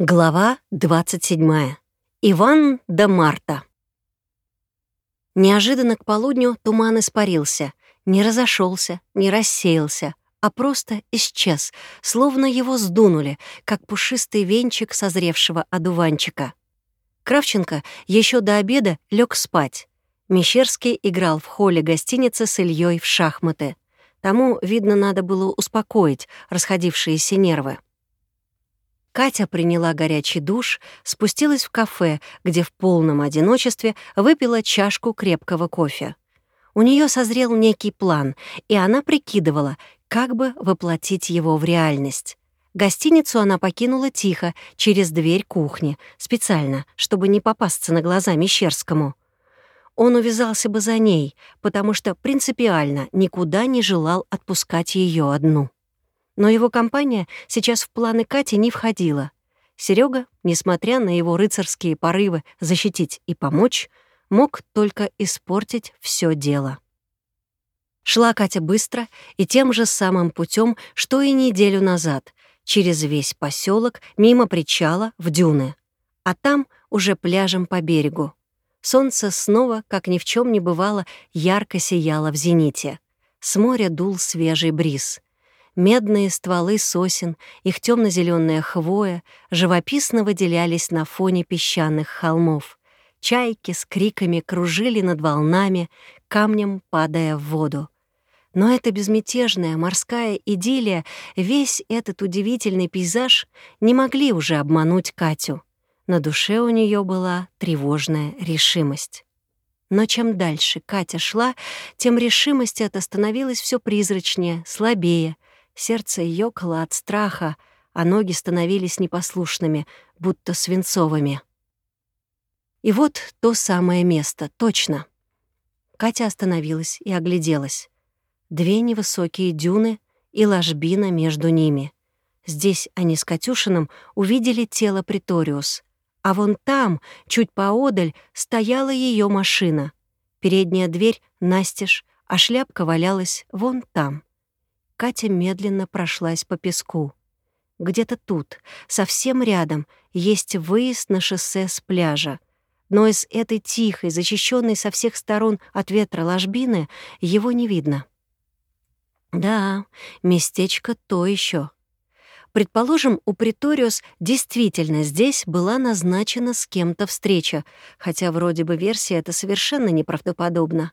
Глава 27. Иван да Марта. Неожиданно к полудню туман испарился, не разошелся, не рассеялся, а просто исчез, словно его сдунули, как пушистый венчик созревшего одуванчика. Кравченко еще до обеда лег спать. Мещерский играл в холле гостиницы с Ильей в шахматы. Тому, видно, надо было успокоить расходившиеся нервы. Катя приняла горячий душ, спустилась в кафе, где в полном одиночестве выпила чашку крепкого кофе. У нее созрел некий план, и она прикидывала, как бы воплотить его в реальность. Гостиницу она покинула тихо, через дверь кухни, специально, чтобы не попасться на глаза Мещерскому. Он увязался бы за ней, потому что принципиально никуда не желал отпускать ее одну. Но его компания сейчас в планы Кати не входила. Серега, несмотря на его рыцарские порывы защитить и помочь, мог только испортить все дело. Шла Катя быстро и тем же самым путем, что и неделю назад, через весь поселок, мимо причала, в дюны. А там уже пляжем по берегу. Солнце снова, как ни в чем не бывало, ярко сияло в зените. С моря дул свежий бриз — Медные стволы сосен, их темно зеленая хвоя живописно выделялись на фоне песчаных холмов. Чайки с криками кружили над волнами, камнем падая в воду. Но эта безмятежная морская идиллия, весь этот удивительный пейзаж не могли уже обмануть Катю. На душе у нее была тревожная решимость. Но чем дальше Катя шла, тем решимость эта становилась все призрачнее, слабее — Сердце ёкало от страха, а ноги становились непослушными, будто свинцовыми. И вот то самое место, точно. Катя остановилась и огляделась. Две невысокие дюны и ложбина между ними. Здесь они с Катюшиным увидели тело Приториус, а вон там, чуть поодаль, стояла ее машина. Передняя дверь настежь, а шляпка валялась вон там. Катя медленно прошлась по песку. Где-то тут, совсем рядом, есть выезд на шоссе с пляжа. Но из этой тихой, защищенной со всех сторон от ветра ложбины, его не видно. Да, местечко то еще. Предположим, у Приториус действительно здесь была назначена с кем-то встреча, хотя вроде бы версия эта совершенно неправдоподобна.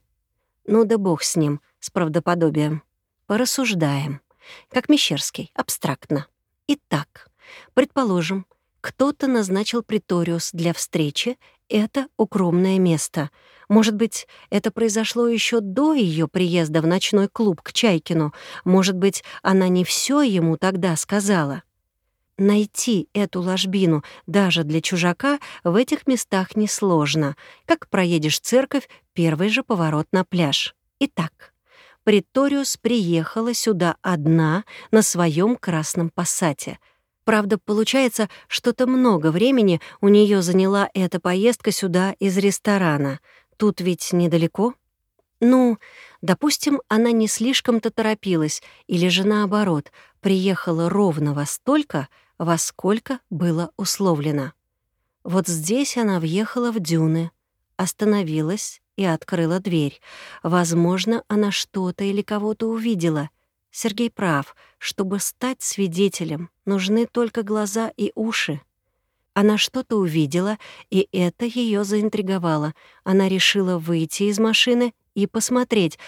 Ну да бог с ним, с правдоподобием. Порассуждаем. Как Мещерский, абстрактно. Итак, предположим, кто-то назначил Приториус для встречи, это укромное место. Может быть, это произошло еще до ее приезда в ночной клуб к Чайкину. Может быть, она не все ему тогда сказала. Найти эту ложбину даже для чужака в этих местах несложно. Как проедешь церковь, первый же поворот на пляж. Итак, Приториус приехала сюда одна на своем красном пассате. Правда, получается, что-то много времени у нее заняла эта поездка сюда из ресторана. Тут ведь недалеко. Ну, допустим, она не слишком-то торопилась, или же наоборот, приехала ровно во столько, во сколько было условлено. Вот здесь она въехала в дюны, остановилась и открыла дверь. Возможно, она что-то или кого-то увидела. Сергей прав. Чтобы стать свидетелем, нужны только глаза и уши. Она что-то увидела, и это ее заинтриговало. Она решила выйти из машины и посмотреть.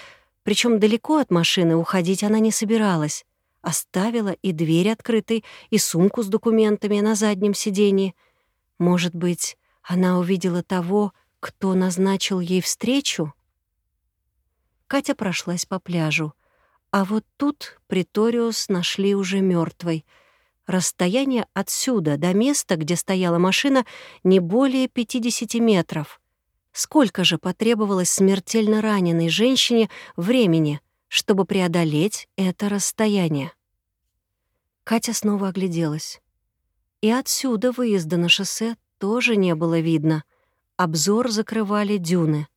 Причем далеко от машины уходить она не собиралась. Оставила и дверь открытой, и сумку с документами на заднем сиденье. Может быть, она увидела того, кто назначил ей встречу? Катя прошлась по пляжу. А вот тут Приториус нашли уже мертвой. Расстояние отсюда до места, где стояла машина, не более 50 метров. Сколько же потребовалось смертельно раненой женщине времени, чтобы преодолеть это расстояние? Катя снова огляделась. И отсюда выезда на шоссе тоже не было видно — Обзор закрывали дюны.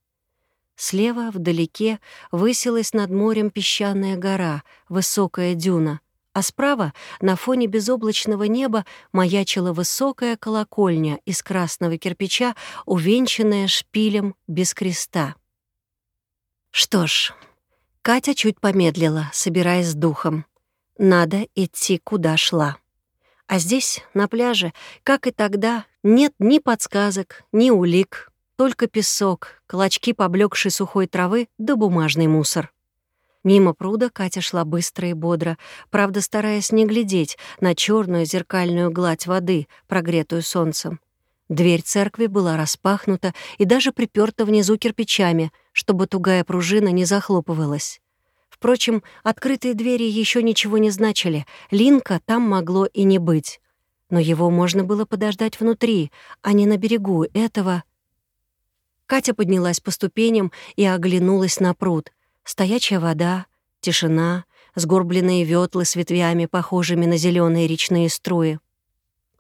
Слева, вдалеке, высилась над морем песчаная гора, высокая дюна, а справа, на фоне безоблачного неба, маячила высокая колокольня из красного кирпича, увенчанная шпилем без креста. Что ж, Катя чуть помедлила, собираясь с духом. Надо идти, куда шла. А здесь, на пляже, как и тогда, нет ни подсказок, ни улик, только песок, клочки поблекшей сухой травы да бумажный мусор. Мимо пруда Катя шла быстро и бодро, правда, стараясь не глядеть на черную зеркальную гладь воды, прогретую солнцем. Дверь церкви была распахнута и даже приперта внизу кирпичами, чтобы тугая пружина не захлопывалась. Впрочем, открытые двери еще ничего не значили, Линка там могло и не быть. Но его можно было подождать внутри, а не на берегу этого... Катя поднялась по ступеням и оглянулась на пруд — Стоячая вода, тишина, сгорбленные ветлы с ветвями, похожими на зеленые речные струи.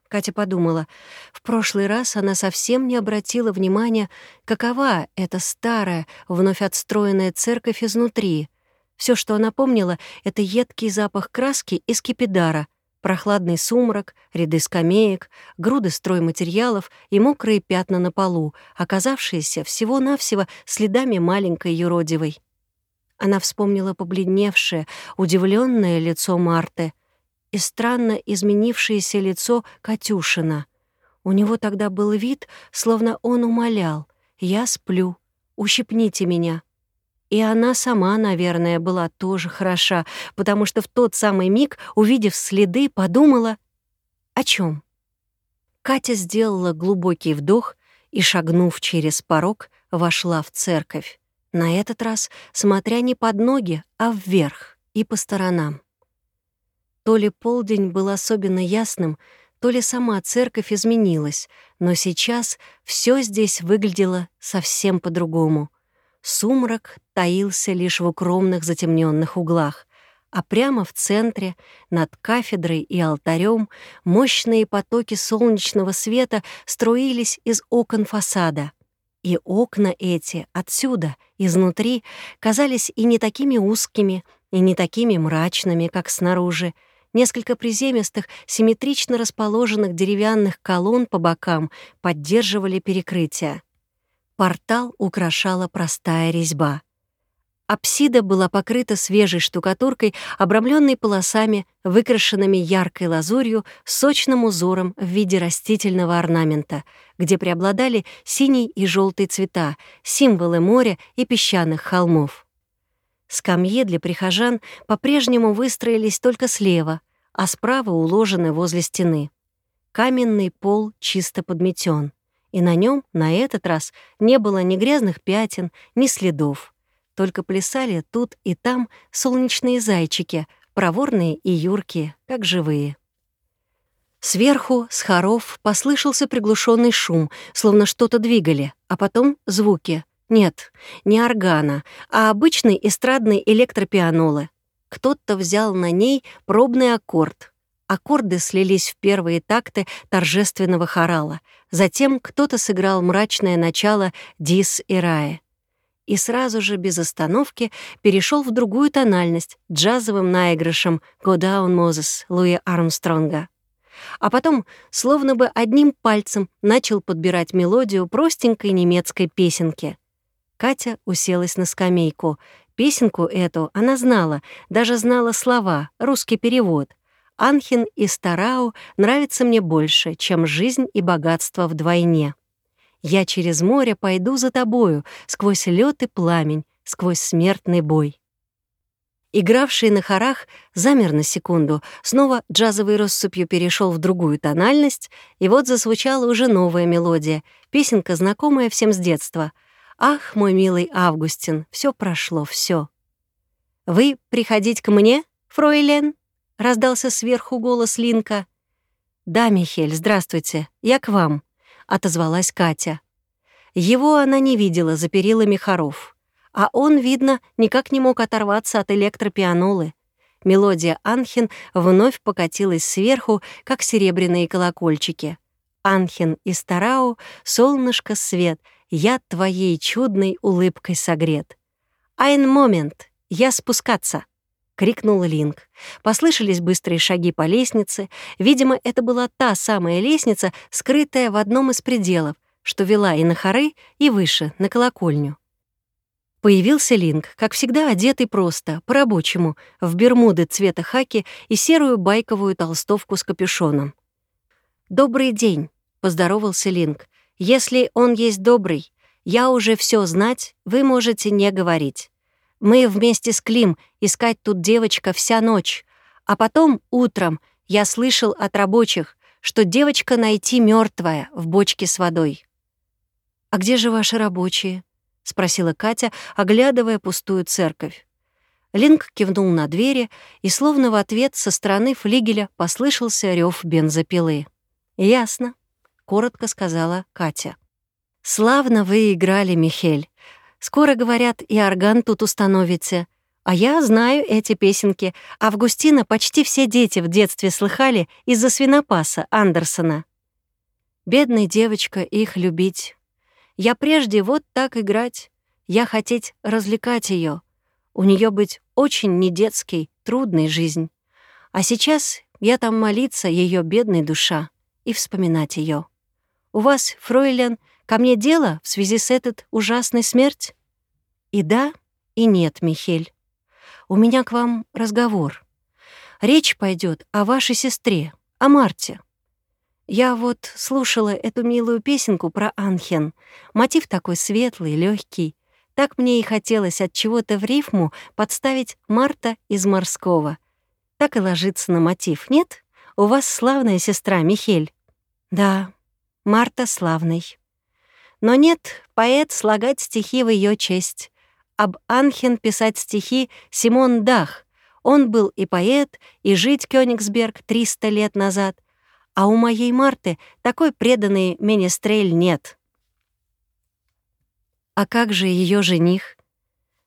Катя подумала, в прошлый раз она совсем не обратила внимания, какова эта старая, вновь отстроенная церковь изнутри. Все, что она помнила, — это едкий запах краски и скипидара, прохладный сумрак, ряды скамеек, груды стройматериалов и мокрые пятна на полу, оказавшиеся всего-навсего следами маленькой юродивой. Она вспомнила побледневшее, удивленное лицо Марты и странно изменившееся лицо Катюшина. У него тогда был вид, словно он умолял «Я сплю, ущипните меня». И она сама, наверное, была тоже хороша, потому что в тот самый миг, увидев следы, подумала «О чем? Катя сделала глубокий вдох и, шагнув через порог, вошла в церковь. На этот раз смотря не под ноги, а вверх и по сторонам. То ли полдень был особенно ясным, то ли сама церковь изменилась, но сейчас все здесь выглядело совсем по-другому. Сумрак таился лишь в укромных затемненных углах, а прямо в центре, над кафедрой и алтарем, мощные потоки солнечного света струились из окон фасада — и окна эти отсюда, изнутри, казались и не такими узкими, и не такими мрачными, как снаружи. Несколько приземистых, симметрично расположенных деревянных колонн по бокам поддерживали перекрытие. Портал украшала простая резьба. Апсида была покрыта свежей штукатуркой, обрамленной полосами, выкрашенными яркой лазурью, сочным узором в виде растительного орнамента, где преобладали синий и желтый цвета, символы моря и песчаных холмов. Скамьи для прихожан по-прежнему выстроились только слева, а справа уложены возле стены. Каменный пол чисто подметен, и на нем на этот раз не было ни грязных пятен, ни следов только плясали тут и там солнечные зайчики, проворные и юркие, как живые. Сверху, с хоров, послышался приглушенный шум, словно что-то двигали, а потом звуки. Нет, не органа, а обычный эстрадный электропианолы. Кто-то взял на ней пробный аккорд. Аккорды слились в первые такты торжественного хорала. Затем кто-то сыграл мрачное начало «Дис и Рая» и сразу же без остановки перешел в другую тональность джазовым наигрышем «Go Down Moses» Луи Армстронга. А потом, словно бы одним пальцем, начал подбирать мелодию простенькой немецкой песенки. Катя уселась на скамейку. Песенку эту она знала, даже знала слова, русский перевод. «Анхин и Старау нравится мне больше, чем жизнь и богатство вдвойне». Я через море пойду за тобою, сквозь лед и пламень, сквозь смертный бой. Игравший на хорах замер на секунду, снова джазовой россыпью перешел в другую тональность, и вот зазвучала уже новая мелодия, песенка, знакомая всем с детства. «Ах, мой милый Августин, все прошло, все. «Вы приходить к мне, фройлен?» — раздался сверху голос Линка. «Да, Михель, здравствуйте, я к вам», отозвалась Катя. Его она не видела за перилами хоров. А он, видно, никак не мог оторваться от электропианолы. Мелодия Анхин вновь покатилась сверху, как серебряные колокольчики. Анхин и Старау, солнышко свет, я твоей чудной улыбкой согрет. «Айн момент, я спускаться!» Крикнул Линк. Послышались быстрые шаги по лестнице. Видимо, это была та самая лестница, скрытая в одном из пределов, что вела и на хоры, и выше, на колокольню. Появился Линк, как всегда одетый просто, по-рабочему, в бермуды цвета хаки и серую байковую толстовку с капюшоном. «Добрый день», — поздоровался Линк. «Если он есть добрый, я уже все знать, вы можете не говорить. Мы вместе с Клим искать тут девочка вся ночь, а потом утром я слышал от рабочих, что девочка найти мертвая в бочке с водой». «А где же ваши рабочие?» — спросила Катя, оглядывая пустую церковь. Линк кивнул на двери, и словно в ответ со стороны флигеля послышался рев бензопилы. «Ясно», — коротко сказала Катя. «Славно вы играли, Михель. Скоро, говорят, и орган тут установите. А я знаю эти песенки. Августина почти все дети в детстве слыхали из-за свинопаса Андерсона. Бедная девочка их любить, я прежде вот так играть, я хотеть развлекать ее. У нее быть очень недетский, трудной жизнь. А сейчас я там молиться ее бедной душа и вспоминать ее. У вас, фройлен, ко мне дело в связи с этот ужасной смерть? И да, и нет, Михель. У меня к вам разговор. Речь пойдет о вашей сестре, о Марте. Я вот слушала эту милую песенку про Анхен. Мотив такой светлый, легкий. Так мне и хотелось от чего-то в рифму подставить Марта из морского. Так и ложится на мотив, нет? У вас славная сестра, Михель. Да, Марта славный. Но нет, поэт слагать стихи в ее честь. Об Анхен писать стихи Симон Дах. Он был и поэт, и жить Кёнигсберг 300 лет назад — а у моей Марты такой преданный менестрель нет. А как же ее жених?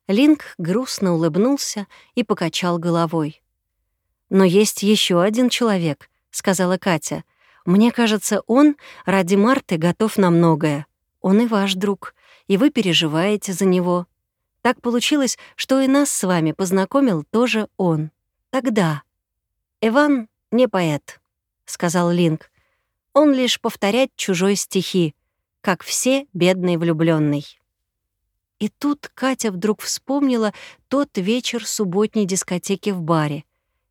Линк грустно улыбнулся и покачал головой. «Но есть еще один человек», — сказала Катя. «Мне кажется, он ради Марты готов на многое. Он и ваш друг, и вы переживаете за него. Так получилось, что и нас с вами познакомил тоже он. Тогда. Иван не поэт». — сказал Линк. «Он лишь повторять чужой стихи, как все бедный влюбленный. И тут Катя вдруг вспомнила тот вечер субботней дискотеки в баре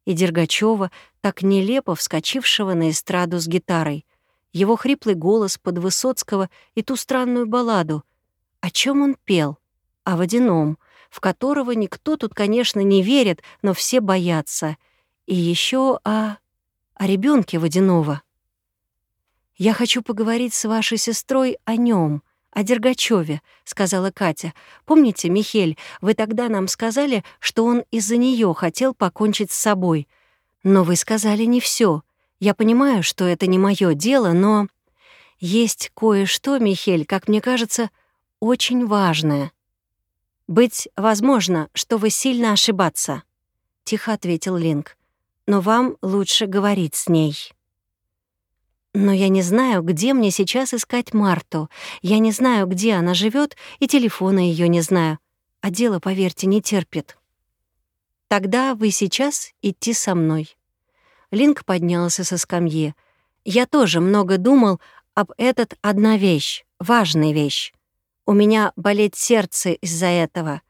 и Дергачева, так нелепо вскочившего на эстраду с гитарой, его хриплый голос под Высоцкого и ту странную балладу. О чем он пел? О водяном, в которого никто тут, конечно, не верит, но все боятся. И еще о о ребенке водяного. «Я хочу поговорить с вашей сестрой о нем, о Дергачеве», — сказала Катя. «Помните, Михель, вы тогда нам сказали, что он из-за нее хотел покончить с собой. Но вы сказали не все. Я понимаю, что это не мое дело, но есть кое-что, Михель, как мне кажется, очень важное. Быть возможно, что вы сильно ошибаться», — тихо ответил Линк но вам лучше говорить с ней. Но я не знаю, где мне сейчас искать Марту. Я не знаю, где она живет, и телефона ее не знаю. А дело, поверьте, не терпит. Тогда вы сейчас идти со мной. Линк поднялся со скамьи. Я тоже много думал об этот одна вещь, важная вещь. У меня болит сердце из-за этого.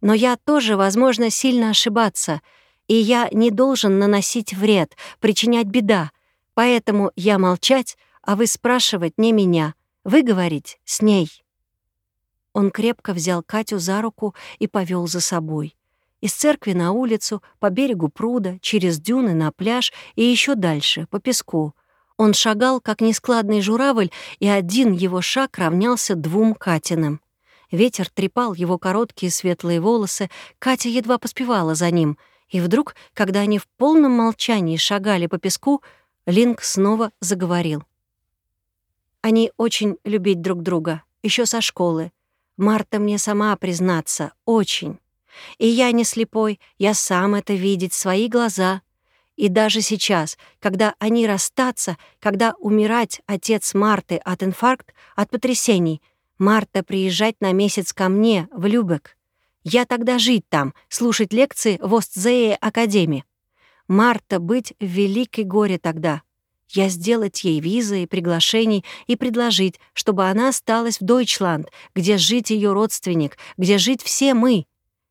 Но я тоже, возможно, сильно ошибаться — и я не должен наносить вред, причинять беда, поэтому я молчать, а вы спрашивать не меня, вы говорить с ней». Он крепко взял Катю за руку и повел за собой. Из церкви на улицу, по берегу пруда, через дюны на пляж и еще дальше, по песку. Он шагал, как нескладный журавль, и один его шаг равнялся двум Катиным. Ветер трепал его короткие светлые волосы, Катя едва поспевала за ним — и вдруг, когда они в полном молчании шагали по песку, Линк снова заговорил. Они очень любить друг друга, еще со школы. Марта мне сама признаться, очень. И я не слепой, я сам это видеть, свои глаза. И даже сейчас, когда они расстаться, когда умирать отец Марты от инфаркт, от потрясений, Марта приезжать на месяц ко мне, в Любек. Я тогда жить там, слушать лекции в Остзее Академии. Марта быть в великой горе тогда. Я сделать ей визы и приглашений и предложить, чтобы она осталась в Дойчланд, где жить ее родственник, где жить все мы.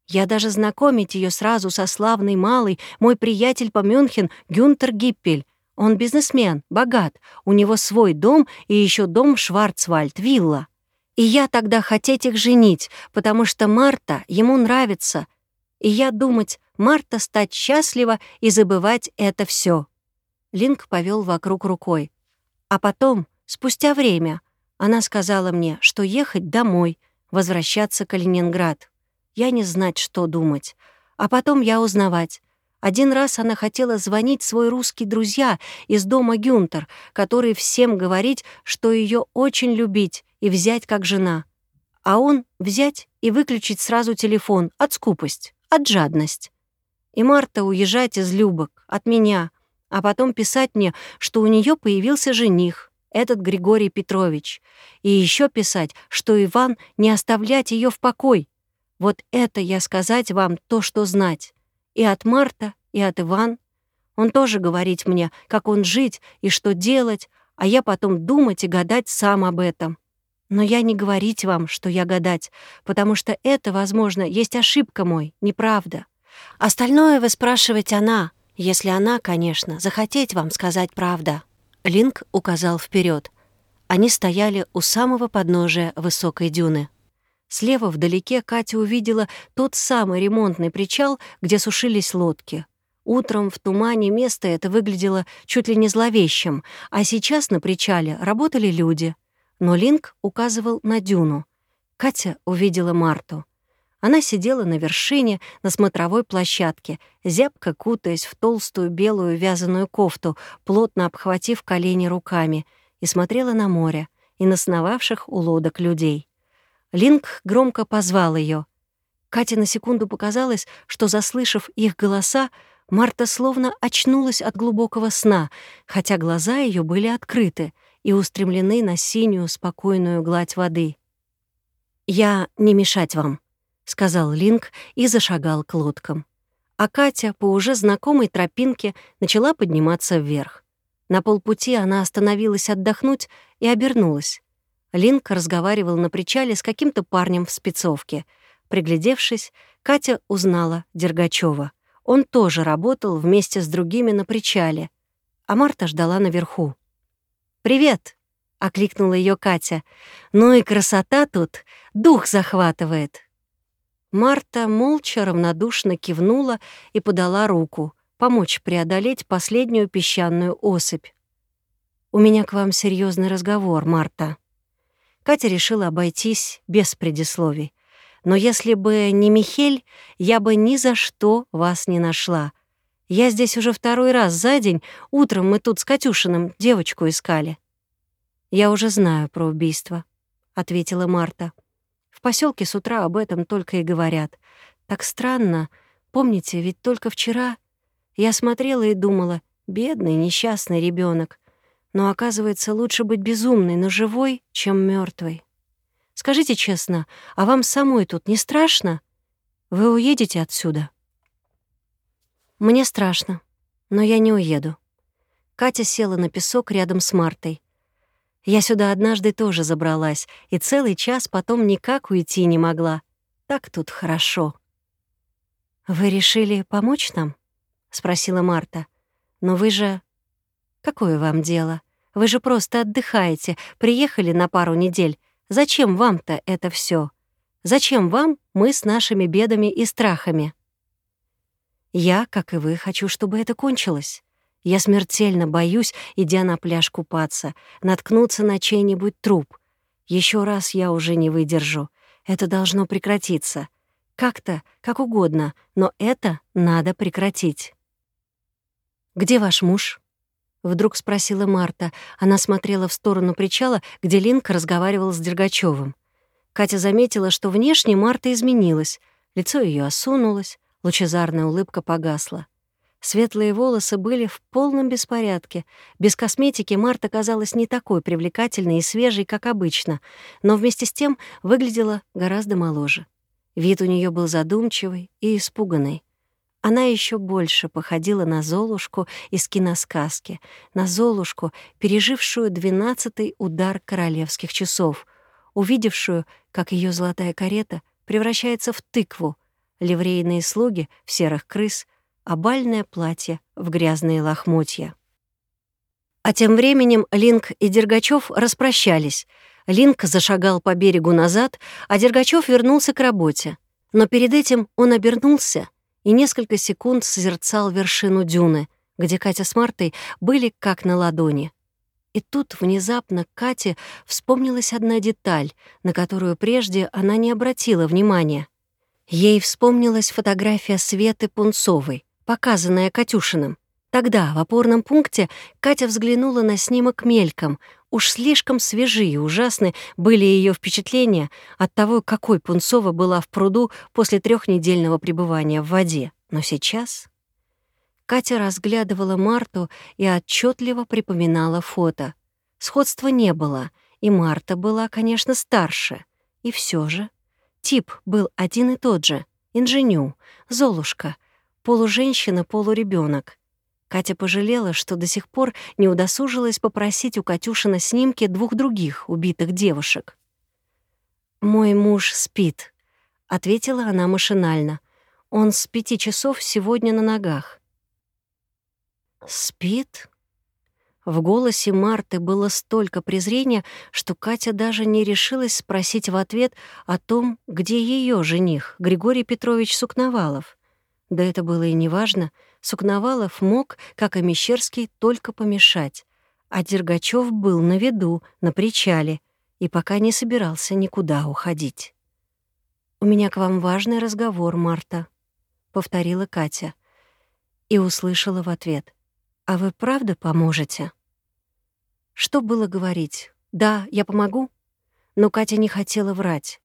Я даже знакомить ее сразу со славной малой, мой приятель по Мюнхен Гюнтер Гиппель. Он бизнесмен, богат, у него свой дом и еще дом Шварцвальд, вилла. И я тогда хотеть их женить, потому что Марта ему нравится. И я думать, Марта стать счастлива и забывать это все. Линк повел вокруг рукой. А потом, спустя время, она сказала мне, что ехать домой, возвращаться к Калининград. Я не знать, что думать. А потом я узнавать. Один раз она хотела звонить свой русский друзья из дома Гюнтер, который всем говорить, что ее очень любить и взять как жена. А он взять и выключить сразу телефон от скупость, от жадность. И Марта уезжать из Любок, от меня, а потом писать мне, что у нее появился жених, этот Григорий Петрович, и еще писать, что Иван не оставлять ее в покой. Вот это я сказать вам то, что знать. И от Марта, и от Иван. Он тоже говорить мне, как он жить и что делать, а я потом думать и гадать сам об этом. Но я не говорить вам, что я гадать, потому что это, возможно, есть ошибка мой, неправда. Остальное вы спрашивать она, если она, конечно, захотеть вам сказать правда». Линк указал вперед. Они стояли у самого подножия высокой дюны. Слева вдалеке Катя увидела тот самый ремонтный причал, где сушились лодки. Утром в тумане место это выглядело чуть ли не зловещим, а сейчас на причале работали люди. Но Линк указывал на дюну. Катя увидела Марту. Она сидела на вершине, на смотровой площадке, зябко кутаясь в толстую белую вязаную кофту, плотно обхватив колени руками, и смотрела на море и на сновавших у лодок людей. Линк громко позвал ее. Кате на секунду показалось, что, заслышав их голоса, Марта словно очнулась от глубокого сна, хотя глаза ее были открыты и устремлены на синюю, спокойную гладь воды. «Я не мешать вам», — сказал Линк и зашагал к лодкам. А Катя по уже знакомой тропинке начала подниматься вверх. На полпути она остановилась отдохнуть и обернулась. Линк разговаривал на причале с каким-то парнем в спецовке. Приглядевшись, Катя узнала Дергачева. Он тоже работал вместе с другими на причале, а Марта ждала наверху. «Привет!» — окликнула ее Катя. «Ну и красота тут! Дух захватывает!» Марта молча равнодушно кивнула и подала руку, помочь преодолеть последнюю песчаную осыпь. «У меня к вам серьезный разговор, Марта». Катя решила обойтись без предисловий. «Но если бы не Михель, я бы ни за что вас не нашла. Я здесь уже второй раз за день, утром мы тут с Катюшиным девочку искали». «Я уже знаю про убийство», — ответила Марта поселке с утра об этом только и говорят. Так странно. Помните, ведь только вчера я смотрела и думала, бедный, несчастный ребенок. Но оказывается, лучше быть безумной, но живой, чем мертвой. Скажите честно, а вам самой тут не страшно? Вы уедете отсюда? Мне страшно, но я не уеду. Катя села на песок рядом с Мартой. Я сюда однажды тоже забралась, и целый час потом никак уйти не могла. Так тут хорошо. «Вы решили помочь нам?» — спросила Марта. «Но вы же... Какое вам дело? Вы же просто отдыхаете, приехали на пару недель. Зачем вам-то это все? Зачем вам мы с нашими бедами и страхами?» «Я, как и вы, хочу, чтобы это кончилось. Я смертельно боюсь, идя на пляж купаться, наткнуться на чей-нибудь труп. Еще раз я уже не выдержу. Это должно прекратиться. Как-то, как угодно, но это надо прекратить. «Где ваш муж?» — вдруг спросила Марта. Она смотрела в сторону причала, где Линк разговаривал с Дергачевым. Катя заметила, что внешне Марта изменилась. Лицо ее осунулось, лучезарная улыбка погасла. Светлые волосы были в полном беспорядке. Без косметики Марта казалась не такой привлекательной и свежей, как обычно, но вместе с тем выглядела гораздо моложе. Вид у нее был задумчивый и испуганный. Она еще больше походила на Золушку из киносказки, на Золушку, пережившую двенадцатый удар королевских часов, увидевшую, как ее золотая карета превращается в тыкву, ливрейные слуги в серых крыс, а бальное платье в грязные лохмотья. А тем временем Линк и Дергачев распрощались. Линк зашагал по берегу назад, а Дергачев вернулся к работе. Но перед этим он обернулся и несколько секунд созерцал вершину дюны, где Катя с Мартой были как на ладони. И тут внезапно Кате вспомнилась одна деталь, на которую прежде она не обратила внимания. Ей вспомнилась фотография Светы Пунцовой, показанная Катюшиным. Тогда, в опорном пункте, Катя взглянула на снимок мельком. Уж слишком свежие и ужасны были ее впечатления от того, какой Пунцова была в пруду после трехнедельного пребывания в воде. Но сейчас... Катя разглядывала Марту и отчетливо припоминала фото. Сходства не было, и Марта была, конечно, старше. И все же тип был один и тот же — инженю, Золушка, полуженщина, полуребенок. Катя пожалела, что до сих пор не удосужилась попросить у Катюшина снимки двух других убитых девушек. «Мой муж спит», — ответила она машинально. «Он с пяти часов сегодня на ногах». «Спит?» В голосе Марты было столько презрения, что Катя даже не решилась спросить в ответ о том, где ее жених, Григорий Петрович Сукновалов. Да это было и неважно — Сукновалов мог, как и Мещерский, только помешать, а Дергачев был на виду, на причале, и пока не собирался никуда уходить. «У меня к вам важный разговор, Марта», — повторила Катя. И услышала в ответ. «А вы правда поможете?» Что было говорить? «Да, я помогу?» Но Катя не хотела врать.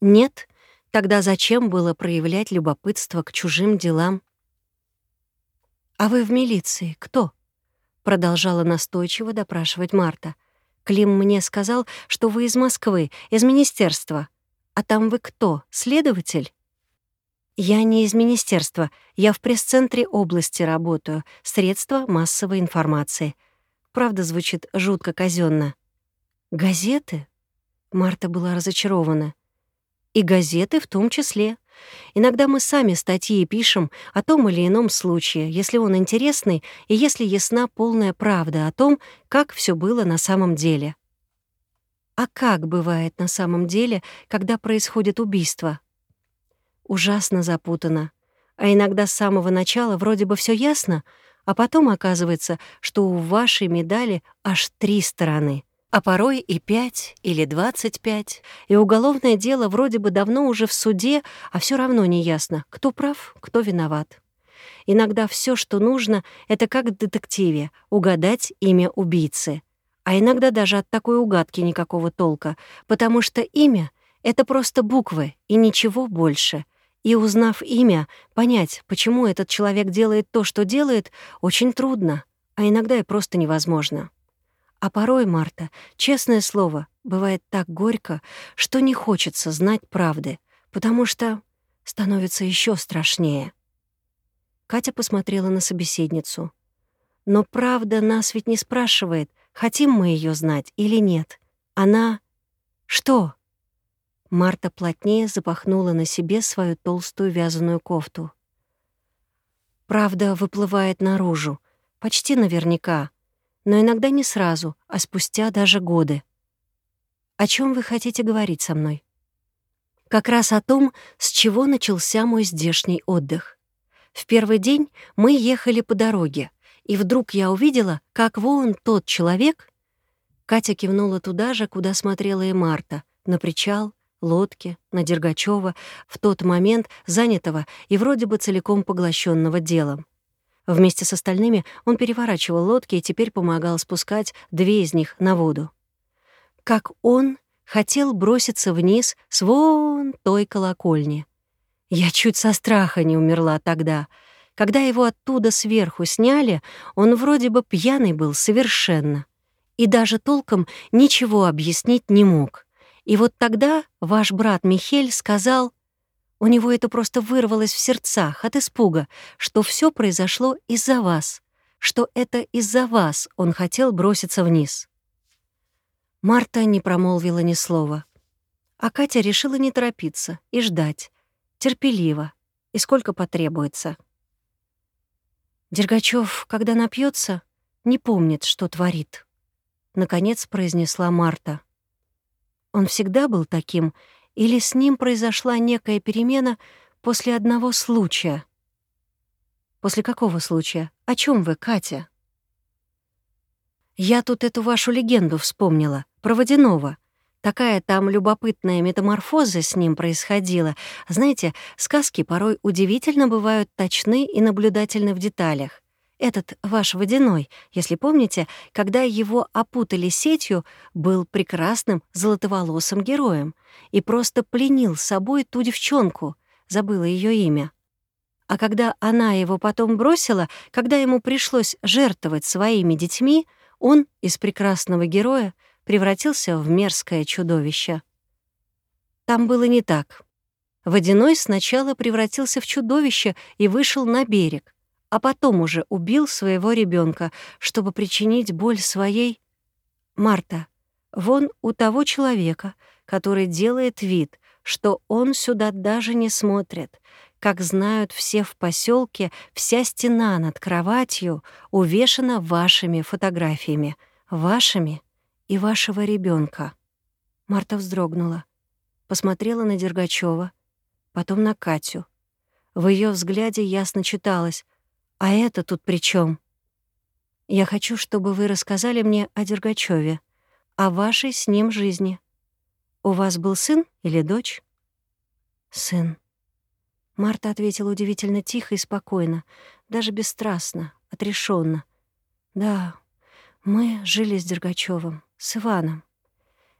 «Нет? Тогда зачем было проявлять любопытство к чужим делам?» «А вы в милиции кто?» — продолжала настойчиво допрашивать Марта. «Клим мне сказал, что вы из Москвы, из министерства. А там вы кто, следователь?» «Я не из министерства. Я в пресс-центре области работаю. Средства массовой информации. Правда, звучит жутко казенно. «Газеты?» Марта была разочарована. «И газеты в том числе. Иногда мы сами статьи пишем о том или ином случае, если он интересный и если ясна полная правда о том, как все было на самом деле. А как бывает на самом деле, когда происходит убийство? Ужасно запутано. А иногда с самого начала вроде бы все ясно, а потом оказывается, что у вашей медали аж три стороны — а порой и пять или двадцать пять, и уголовное дело вроде бы давно уже в суде, а все равно не ясно, кто прав, кто виноват. Иногда все, что нужно, это как в детективе — угадать имя убийцы. А иногда даже от такой угадки никакого толка, потому что имя — это просто буквы и ничего больше. И узнав имя, понять, почему этот человек делает то, что делает, очень трудно, а иногда и просто невозможно. А порой, Марта, честное слово, бывает так горько, что не хочется знать правды, потому что становится еще страшнее. Катя посмотрела на собеседницу. Но правда нас ведь не спрашивает, хотим мы ее знать или нет. Она... Что? Марта плотнее запахнула на себе свою толстую вязаную кофту. Правда выплывает наружу, почти наверняка, но иногда не сразу, а спустя даже годы. О чем вы хотите говорить со мной? Как раз о том, с чего начался мой здешний отдых. В первый день мы ехали по дороге, и вдруг я увидела, как вон тот человек... Катя кивнула туда же, куда смотрела и Марта, на причал, лодке, на Дергачева, в тот момент занятого и вроде бы целиком поглощенного делом. Вместе с остальными он переворачивал лодки и теперь помогал спускать две из них на воду. Как он хотел броситься вниз с вон той колокольни. Я чуть со страха не умерла тогда. Когда его оттуда сверху сняли, он вроде бы пьяный был совершенно. И даже толком ничего объяснить не мог. И вот тогда ваш брат Михель сказал, У него это просто вырвалось в сердцах от испуга, что все произошло из-за вас, что это из-за вас он хотел броситься вниз. Марта не промолвила ни слова. А Катя решила не торопиться и ждать, терпеливо, и сколько потребуется. Дергачев, когда напьется, не помнит, что творит. Наконец произнесла Марта. Он всегда был таким или с ним произошла некая перемена после одного случая? После какого случая? О чем вы, Катя? Я тут эту вашу легенду вспомнила, про Водянова. Такая там любопытная метаморфоза с ним происходила. Знаете, сказки порой удивительно бывают точны и наблюдательны в деталях. Этот ваш водяной, если помните, когда его опутали сетью, был прекрасным золотоволосым героем и просто пленил собой ту девчонку, забыла ее имя. А когда она его потом бросила, когда ему пришлось жертвовать своими детьми, он из прекрасного героя превратился в мерзкое чудовище. Там было не так. Водяной сначала превратился в чудовище и вышел на берег, а потом уже убил своего ребенка, чтобы причинить боль своей... Марта, вон у того человека, который делает вид, что он сюда даже не смотрит, как знают все в поселке, вся стена над кроватью увешана вашими фотографиями, вашими и вашего ребенка. Марта вздрогнула, посмотрела на Дергачева, потом на Катю. В ее взгляде ясно читалось а это тут при чем? Я хочу, чтобы вы рассказали мне о Дергачеве, о вашей с ним жизни. У вас был сын или дочь? Сын. Марта ответила удивительно тихо и спокойно, даже бесстрастно, отрешенно. Да, мы жили с Дергачевым, с Иваном.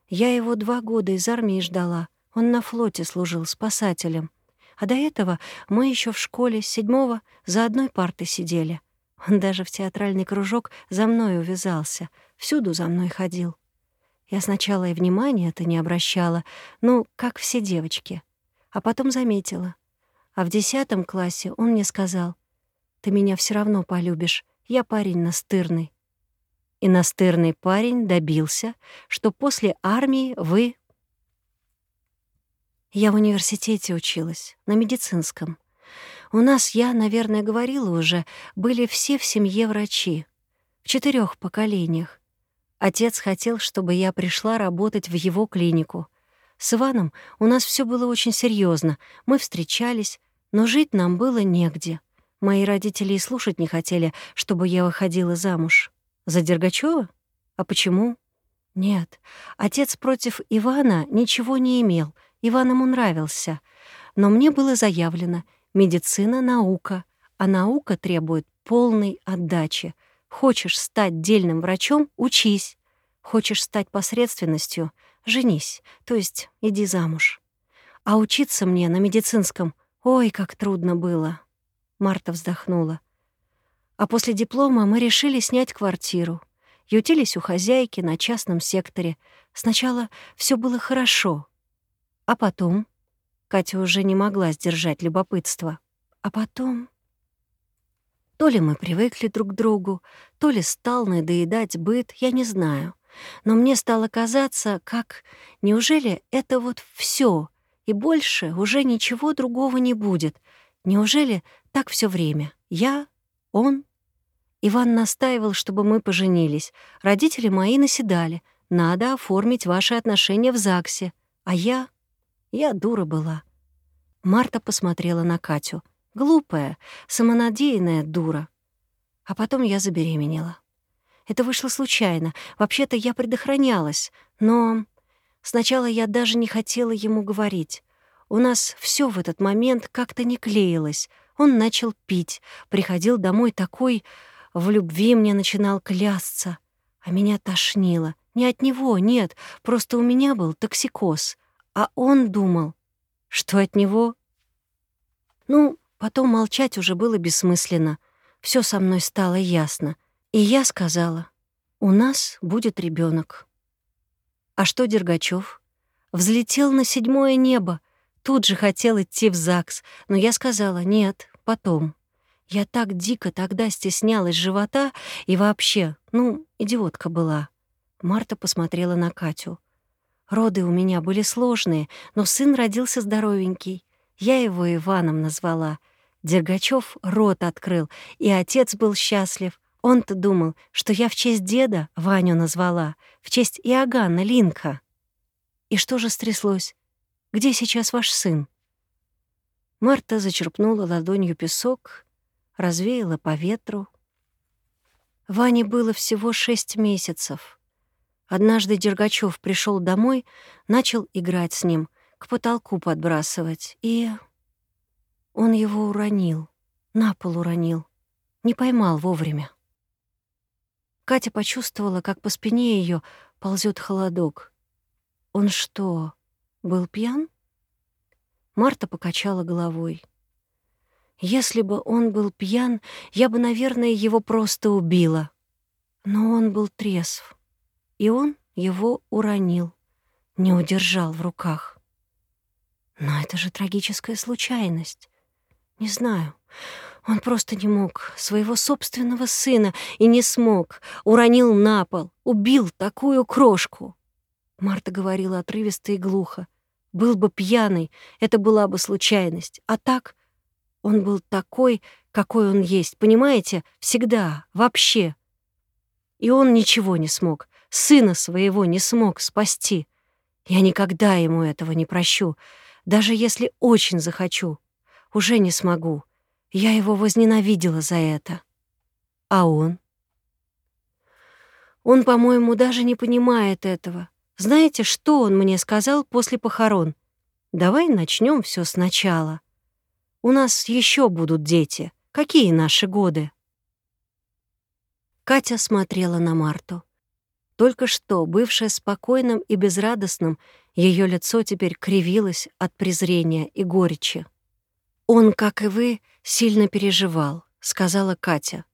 Я его два года из армии ждала. Он на флоте служил спасателем. А до этого мы еще в школе с седьмого за одной партой сидели. Он даже в театральный кружок за мной увязался, всюду за мной ходил. Я сначала и внимания это не обращала, ну, как все девочки. А потом заметила. А в десятом классе он мне сказал, «Ты меня все равно полюбишь, я парень настырный». И настырный парень добился, что после армии вы я в университете училась, на медицинском. У нас, я, наверное, говорила уже, были все в семье врачи. В четырех поколениях. Отец хотел, чтобы я пришла работать в его клинику. С Иваном у нас все было очень серьезно. Мы встречались, но жить нам было негде. Мои родители и слушать не хотели, чтобы я выходила замуж. За Дергачева? А почему? Нет, отец против Ивана ничего не имел — Иван ему нравился, но мне было заявлено «медицина — наука, а наука требует полной отдачи. Хочешь стать дельным врачом — учись. Хочешь стать посредственностью — женись, то есть иди замуж. А учиться мне на медицинском — ой, как трудно было». Марта вздохнула. А после диплома мы решили снять квартиру. Ютились у хозяйки на частном секторе. Сначала все было хорошо — а потом? Катя уже не могла сдержать любопытство. А потом... То ли мы привыкли друг к другу, то ли стал надоедать быт, я не знаю. Но мне стало казаться, как неужели это вот все и больше уже ничего другого не будет? Неужели так все время? Я, он. Иван настаивал, чтобы мы поженились. Родители мои наседали. Надо оформить ваши отношения в ЗАГСе. А я... Я дура была. Марта посмотрела на Катю. Глупая, самонадеянная дура. А потом я забеременела. Это вышло случайно. Вообще-то я предохранялась. Но сначала я даже не хотела ему говорить. У нас все в этот момент как-то не клеилось. Он начал пить, приходил домой такой... В любви мне начинал клясться. А меня тошнило. Не от него, нет, просто у меня был токсикоз. А он думал, что от него... Ну, потом молчать уже было бессмысленно. Все со мной стало ясно. И я сказала, у нас будет ребенок. А что Дергачев? Взлетел на седьмое небо. тут же хотел идти в ЗАГС, но я сказала «нет, потом». Я так дико тогда стеснялась живота и вообще, ну, идиотка была. Марта посмотрела на Катю. Роды у меня были сложные, но сын родился здоровенький. Я его Иваном назвала. Дергачев рот открыл, и отец был счастлив. Он-то думал, что я в честь деда Ваню назвала, в честь Иоганна Линка. И что же стряслось? Где сейчас ваш сын? Марта зачерпнула ладонью песок, развеяла по ветру. Ване было всего шесть месяцев. Однажды Дергачев пришел домой, начал играть с ним, к потолку подбрасывать, и... Он его уронил, на пол уронил, не поймал вовремя. Катя почувствовала, как по спине ее ползет холодок. Он что, был пьян? Марта покачала головой. Если бы он был пьян, я бы, наверное, его просто убила. Но он был трезв, и он его уронил, не удержал в руках. Но это же трагическая случайность. Не знаю. Он просто не мог. Своего собственного сына и не смог. Уронил на пол. Убил такую крошку. Марта говорила отрывисто и глухо. Был бы пьяный, это была бы случайность. А так он был такой, какой он есть, понимаете? Всегда, вообще. И он ничего не смог. Сына своего не смог спасти. Я никогда ему этого не прощу. Даже если очень захочу. Уже не смогу. Я его возненавидела за это. А он? Он, по-моему, даже не понимает этого. Знаете, что он мне сказал после похорон? Давай начнем все сначала. У нас еще будут дети. Какие наши годы? Катя смотрела на Марту. Только что, бывшая спокойным и безрадостным, ее лицо теперь кривилось от презрения и горечи. «Он, как и вы, сильно переживал», — сказала Катя.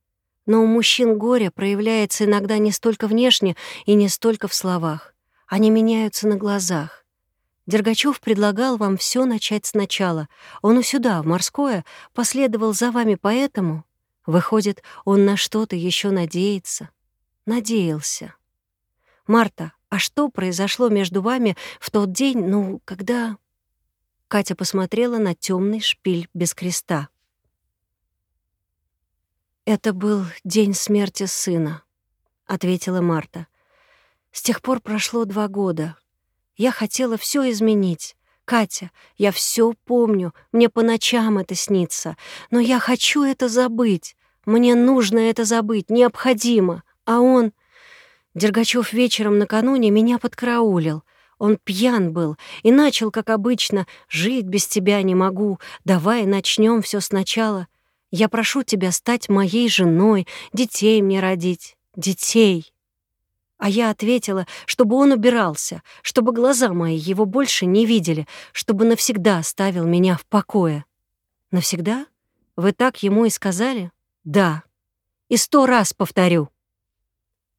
«Но у мужчин горе проявляется иногда не столько внешне и не столько в словах. Они меняются на глазах. Дергачев предлагал вам все начать сначала. Он у сюда, в морское, последовал за вами поэтому. Выходит, он на что-то еще надеется. Надеялся. Марта, а что произошло между вами в тот день, ну, когда... Катя посмотрела на темный шпиль без креста. «Это был день смерти сына», — ответила Марта. «С тех пор прошло два года. Я хотела все изменить. Катя, я все помню, мне по ночам это снится, но я хочу это забыть. Мне нужно это забыть, необходимо. А он... Дергачев вечером накануне меня подкраулил. Он пьян был и начал, как обычно, «Жить без тебя не могу, давай начнем все сначала. Я прошу тебя стать моей женой, детей мне родить, детей». А я ответила, чтобы он убирался, чтобы глаза мои его больше не видели, чтобы навсегда оставил меня в покое. «Навсегда? Вы так ему и сказали?» «Да. И сто раз повторю».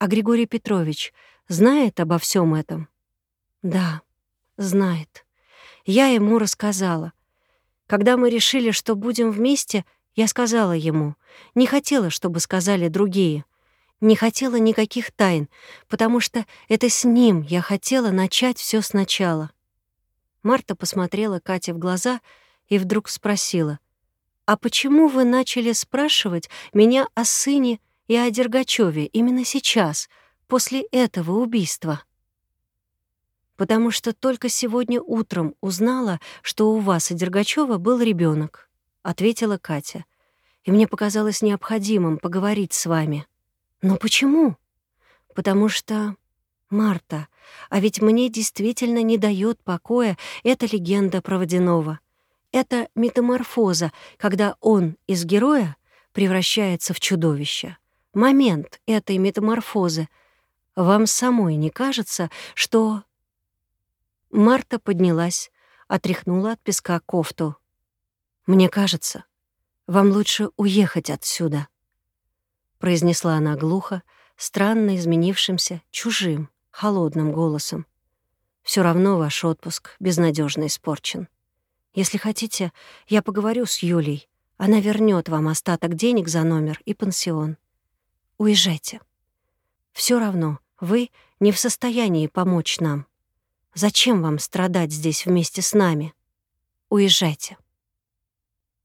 «А Григорий Петрович знает обо всем этом?» Да, знает. Я ему рассказала. Когда мы решили, что будем вместе, я сказала ему. Не хотела, чтобы сказали другие. Не хотела никаких тайн, потому что это с ним я хотела начать все сначала. Марта посмотрела Кате в глаза и вдруг спросила, «А почему вы начали спрашивать меня о сыне и о Дергачеве именно сейчас, после этого убийства?» потому что только сегодня утром узнала, что у вас и Дергачева был ребенок, ответила Катя. И мне показалось необходимым поговорить с вами. Но почему? Потому что Марта, а ведь мне действительно не дает покоя эта легенда про Водянова. Это метаморфоза, когда он из героя превращается в чудовище. Момент этой метаморфозы. Вам самой не кажется, что Марта поднялась, отряхнула от песка кофту. «Мне кажется, вам лучше уехать отсюда», — произнесла она глухо, странно изменившимся, чужим, холодным голосом. Все равно ваш отпуск безнадежно испорчен. Если хотите, я поговорю с Юлей. Она вернет вам остаток денег за номер и пансион. Уезжайте. Все равно, вы не в состоянии помочь нам. Зачем вам страдать здесь вместе с нами? Уезжайте.